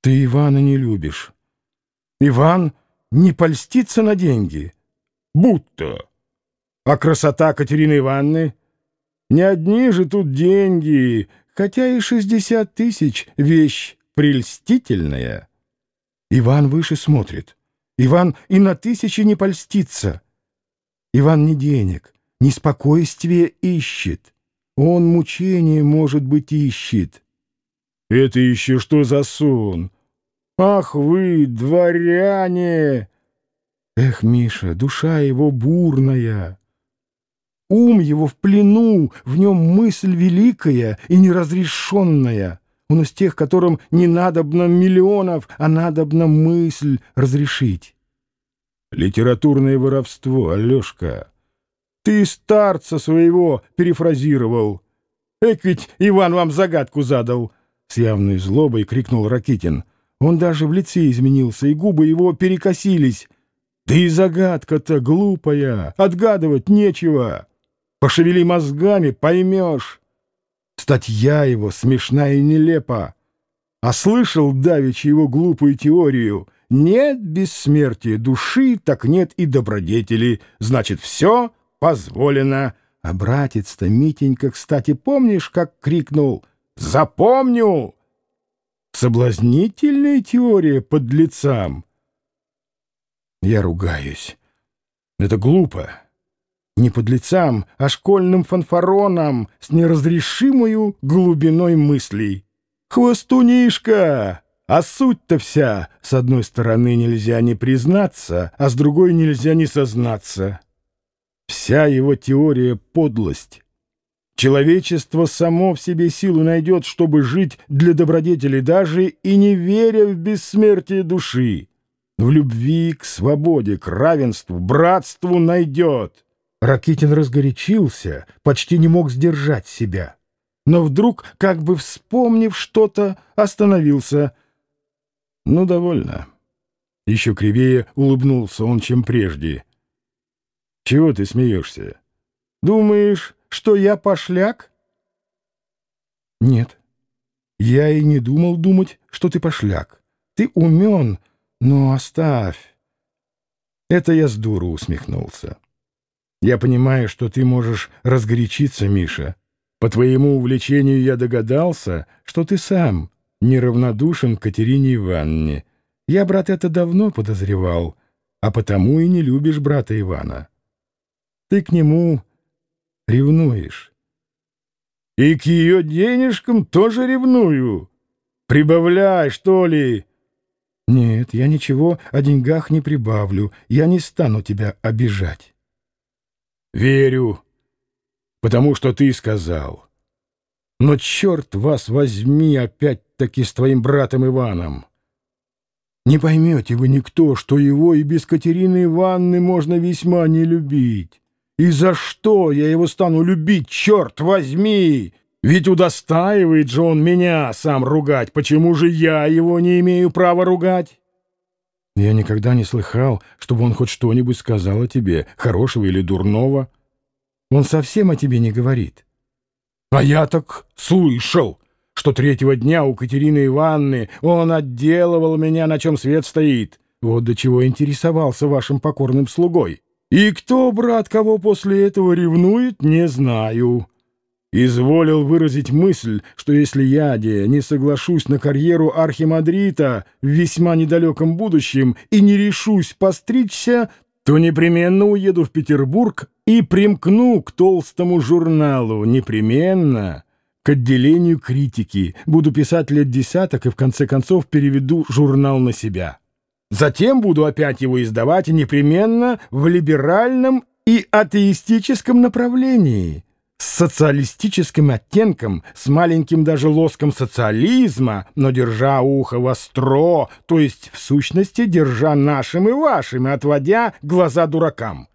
Ты Ивана не любишь. Иван не польстится на деньги. Будто. А красота Катерины Ивановны? Не одни же тут деньги, хотя и шестьдесят тысяч — вещь прельстительная. Иван выше смотрит. Иван и на тысячи не польстится. Иван не денег, не спокойствие ищет. Он мучение, может быть, ищет. Это еще что за сон? Ах вы, дворяне! Эх, Миша, душа его бурная. Ум его в плену, в нем мысль великая и неразрешенная. Он из тех, которым не надобно миллионов, а надобно мысль разрешить. Литературное воровство, Алешка. Ты старца своего перефразировал. Эк ведь Иван вам загадку задал. С явной злобой крикнул Ракитин. Он даже в лице изменился, и губы его перекосились. Да и загадка-то глупая, отгадывать нечего. Пошевели мозгами, поймешь. Статья его смешная и нелепа. А слышал давеча его глупую теорию. Нет бессмертия души, так нет и добродетели. Значит, все позволено. А братец-то Митенька, кстати, помнишь, как крикнул «Запомню!» Соблазнительная теория под лицам. Я ругаюсь. Это глупо не под лицам, а школьным фанфароном с неразрешимою глубиной мыслей. «Хвостунишка!» А суть-то вся, с одной стороны нельзя не признаться, а с другой нельзя не сознаться. Вся его теория — подлость. Человечество само в себе силу найдет, чтобы жить для добродетели, даже и не веря в бессмертие души. В любви к свободе, к равенству, братству найдет. Ракитин разгорячился, почти не мог сдержать себя. Но вдруг, как бы вспомнив что-то, остановился. «Ну, довольно». Еще кривее улыбнулся он, чем прежде. «Чего ты смеешься? Думаешь, что я пошляк?» «Нет, я и не думал думать, что ты пошляк. Ты умен, но оставь». Это я с дуру усмехнулся. Я понимаю, что ты можешь разгорячиться, Миша. По твоему увлечению я догадался, что ты сам неравнодушен к Катерине Ивановне. Я, брат, это давно подозревал, а потому и не любишь брата Ивана. Ты к нему ревнуешь. И к ее денежкам тоже ревную. Прибавляй, что ли? Нет, я ничего о деньгах не прибавлю. Я не стану тебя обижать. Верю, потому что ты сказал. Но черт вас возьми опять-таки с твоим братом Иваном. Не поймете вы никто, что его и без Катерины Ивановны можно весьма не любить. И за что я его стану любить, черт возьми? Ведь удостаивает же он меня сам ругать. Почему же я его не имею права ругать? Я никогда не слыхал, чтобы он хоть что-нибудь сказал о тебе, хорошего или дурного. Он совсем о тебе не говорит. А я так слышал, что третьего дня у Катерины Ивановны он отделывал меня, на чем свет стоит. Вот до чего интересовался вашим покорным слугой. И кто, брат, кого после этого ревнует, не знаю. Изволил выразить мысль, что если я, де, не соглашусь на карьеру архимандрита в весьма недалеком будущем и не решусь постричься, то непременно уеду в Петербург и примкну к толстому журналу, непременно к отделению критики, буду писать лет десяток и в конце концов переведу журнал на себя. Затем буду опять его издавать непременно в либеральном и атеистическом направлении, с социалистическим оттенком, с маленьким даже лоском социализма, но держа ухо востро, то есть, в сущности, держа нашим и вашим, отводя глаза дуракам.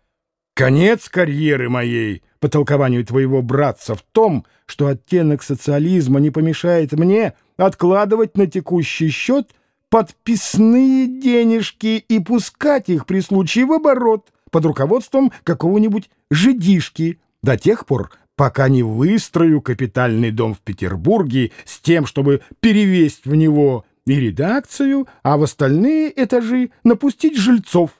Конец карьеры моей, по толкованию твоего братца, в том, что оттенок социализма не помешает мне откладывать на текущий счет подписные денежки и пускать их при случае в оборот под руководством какого-нибудь жидишки до тех пор, пока не выстрою капитальный дом в Петербурге с тем, чтобы перевесть в него и редакцию, а в остальные этажи напустить жильцов.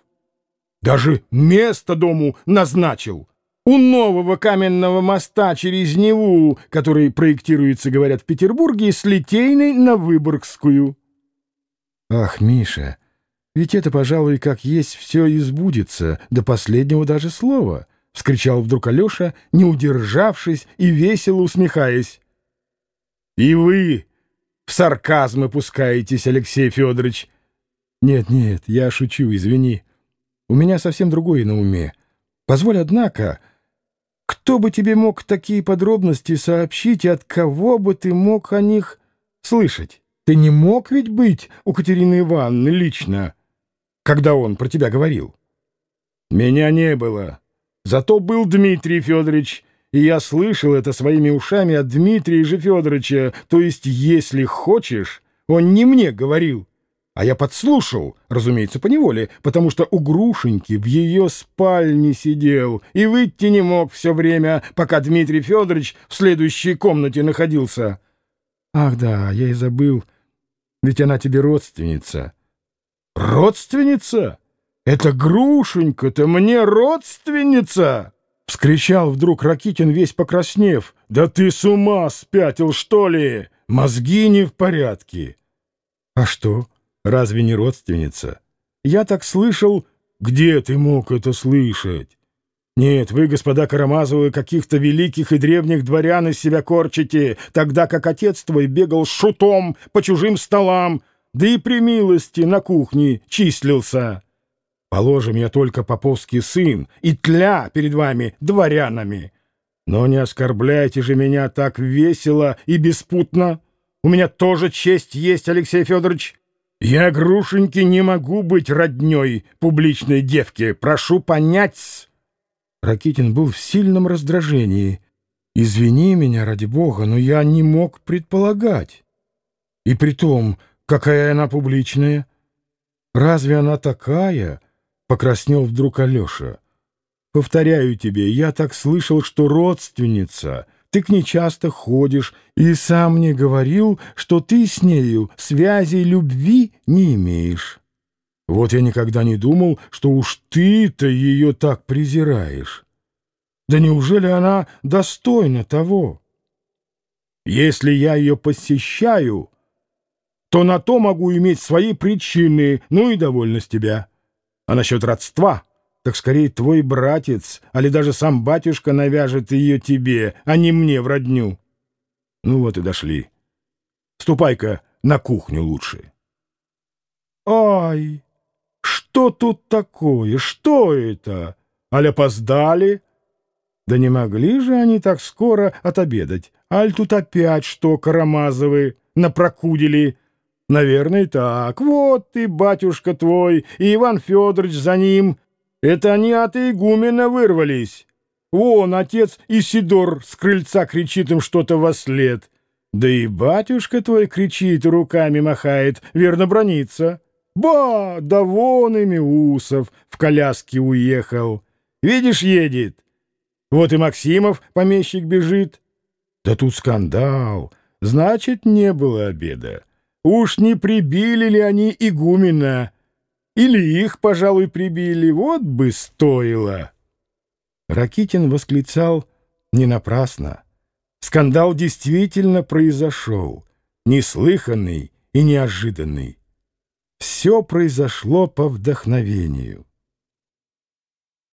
Даже место дому назначил. У нового каменного моста через Неву, который проектируется, говорят, в Петербурге, с Литейной на Выборгскую. Ах, Миша, ведь это, пожалуй, как есть все избудется, до последнего даже слова, — вскричал вдруг Алеша, не удержавшись и весело усмехаясь. — И вы в сарказмы пускаетесь, Алексей Федорович. Нет, нет, я шучу, извини. У меня совсем другое на уме. Позволь, однако... Кто бы тебе мог такие подробности сообщить и от кого бы ты мог о них слышать? Ты не мог ведь быть у Катерины Ивановны лично, когда он про тебя говорил? Меня не было. Зато был Дмитрий Федорович, и я слышал это своими ушами от Дмитрия же Федоровича, то есть, если хочешь, он не мне говорил, а я подслушал, разумеется, поневоле, потому что у Грушеньки в ее спальне сидел и выйти не мог все время, пока Дмитрий Федорович в следующей комнате находился. Ах да, я и забыл, ведь она тебе родственница. Родственница? Это Грушенька-то мне родственница? — вскричал вдруг Ракитин, весь покраснев. «Да ты с ума спятил, что ли? Мозги не в порядке!» «А что?» Разве не родственница? Я так слышал... Где ты мог это слышать? Нет, вы, господа Карамазовы, каких-то великих и древних дворян из себя корчите, тогда как отец твой бегал шутом по чужим столам, да и при милости на кухне числился. Положим, я только поповский сын и тля перед вами дворянами. Но не оскорбляйте же меня так весело и беспутно. У меня тоже честь есть, Алексей Федорович. «Я, Грушеньки, не могу быть роднёй публичной девки. Прошу понять!» Ракитин был в сильном раздражении. «Извини меня, ради бога, но я не мог предполагать. И при том, какая она публичная? Разве она такая?» — покраснел вдруг Алеша. «Повторяю тебе, я так слышал, что родственница, ты к ней часто ходишь, и сам мне говорил, что ты с нею связи любви не имеешь. Вот я никогда не думал, что уж ты-то ее так презираешь. Да неужели она достойна того? Если я ее посещаю, то на то могу иметь свои причины, ну и довольно с тебя. А насчет родства так скорее твой братец, али даже сам батюшка навяжет ее тебе, а не мне в родню. Ну вот и дошли. Ступай-ка на кухню лучше. Ай, что тут такое? Что это? Аль опоздали? Да не могли же они так скоро отобедать. Аль тут опять что, Карамазовы, напрокудили? Наверное, так. Вот ты, батюшка твой, и Иван Федорович за ним — это они от игумена вырвались. Вон, отец Исидор с крыльца кричит им что-то во след. Да и батюшка твой кричит, руками махает, верно бронится. Ба, да вон ими усов в коляске уехал. Видишь, едет. Вот и Максимов, помещик, бежит. Да тут скандал. Значит, не было обеда. Уж не прибили ли они игумена? Или их, пожалуй, прибили, вот бы стоило. Ракитин восклицал не напрасно. Скандал действительно произошел, неслыханный и неожиданный. Все произошло по вдохновению.